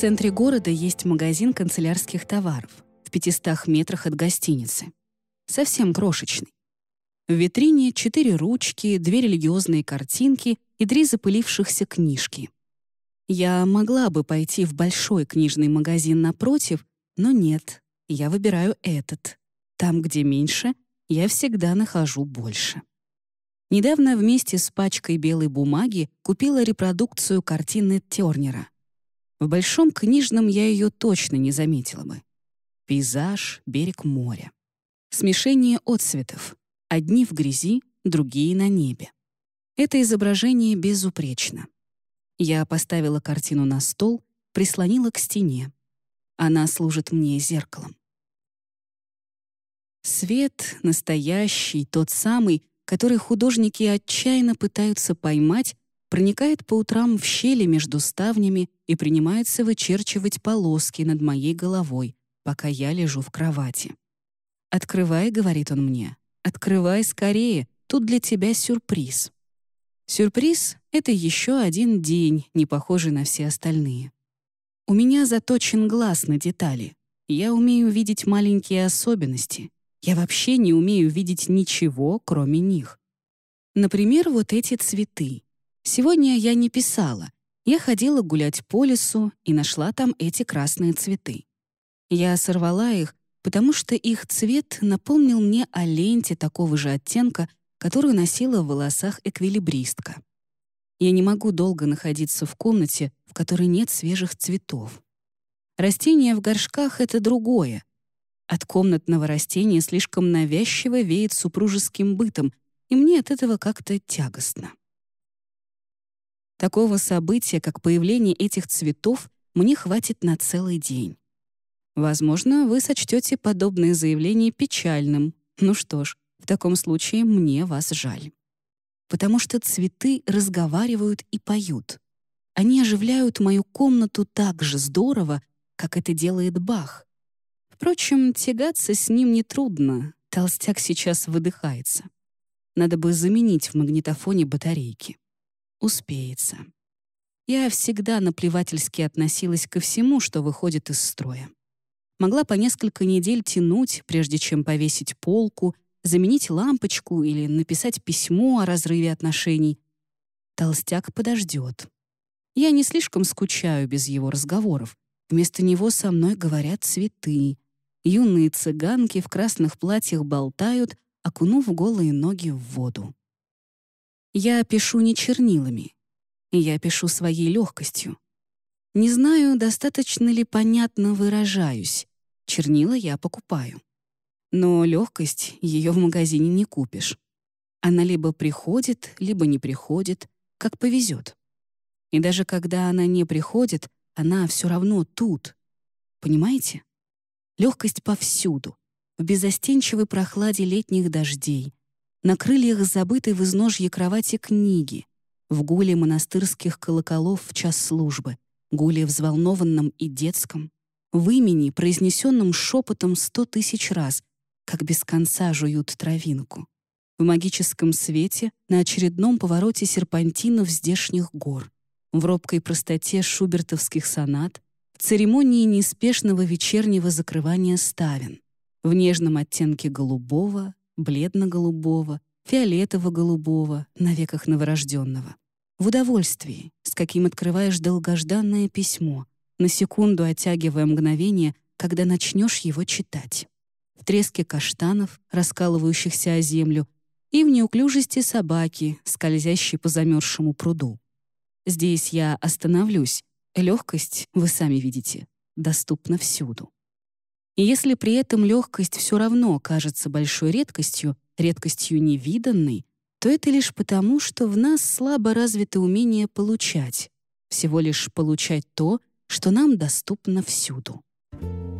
центре города есть магазин канцелярских товаров в 500 метрах от гостиницы. Совсем крошечный. В витрине четыре ручки, две религиозные картинки и три запылившихся книжки. Я могла бы пойти в большой книжный магазин напротив, но нет, я выбираю этот. Там, где меньше, я всегда нахожу больше. Недавно вместе с пачкой белой бумаги купила репродукцию картины Тернера. В большом книжном я ее точно не заметила бы. Пейзаж, берег моря. Смешение отцветов. Одни в грязи, другие на небе. Это изображение безупречно. Я поставила картину на стол, прислонила к стене. Она служит мне зеркалом. Свет настоящий, тот самый, который художники отчаянно пытаются поймать, проникает по утрам в щели между ставнями и принимается вычерчивать полоски над моей головой, пока я лежу в кровати. «Открывай», — говорит он мне, — «открывай скорее, тут для тебя сюрприз». Сюрприз — это еще один день, не похожий на все остальные. У меня заточен глаз на детали. Я умею видеть маленькие особенности. Я вообще не умею видеть ничего, кроме них. Например, вот эти цветы. Сегодня я не писала. Я ходила гулять по лесу и нашла там эти красные цветы. Я сорвала их, потому что их цвет напомнил мне о ленте такого же оттенка, которую носила в волосах эквилибристка. Я не могу долго находиться в комнате, в которой нет свежих цветов. Растения в горшках — это другое. От комнатного растения слишком навязчиво веет супружеским бытом, и мне от этого как-то тягостно. Такого события, как появление этих цветов, мне хватит на целый день. Возможно, вы сочтете подобное заявление печальным. Ну что ж, в таком случае мне вас жаль. Потому что цветы разговаривают и поют. Они оживляют мою комнату так же здорово, как это делает Бах. Впрочем, тягаться с ним нетрудно. Толстяк сейчас выдыхается. Надо бы заменить в магнитофоне батарейки. Успеется. Я всегда наплевательски относилась ко всему, что выходит из строя. Могла по несколько недель тянуть, прежде чем повесить полку, заменить лампочку или написать письмо о разрыве отношений. Толстяк подождет. Я не слишком скучаю без его разговоров. Вместо него со мной говорят цветы, Юные цыганки в красных платьях болтают, окунув голые ноги в воду. Я пишу не чернилами. Я пишу своей легкостью. Не знаю, достаточно ли понятно выражаюсь. Чернила я покупаю. Но легкость ее в магазине не купишь. Она либо приходит, либо не приходит, как повезет. И даже когда она не приходит, она все равно тут. Понимаете? Легкость повсюду, в безостенчивой прохладе летних дождей, на крыльях забытой в изножье кровати книги, в гуле монастырских колоколов в час службы, гуле взволнованном и детском, в имени, произнесенном шепотом сто тысяч раз, как без конца жуют травинку, в магическом свете на очередном повороте серпантинов здешних гор, в робкой простоте шубертовских сонат, церемонии неспешного вечернего закрывания ставен, в нежном оттенке голубого, бледно-голубого, фиолетово-голубого на веках новорожденного. В удовольствии, с каким открываешь долгожданное письмо, на секунду оттягивая мгновение, когда начнешь его читать. В треске каштанов, раскалывающихся о землю, и в неуклюжести собаки, скользящей по замерзшему пруду. Здесь я остановлюсь, Легкость, вы сами видите, доступна всюду. И если при этом легкость все равно кажется большой редкостью, редкостью невиданной, то это лишь потому, что в нас слабо развито умение получать, всего лишь получать то, что нам доступно всюду. Thank you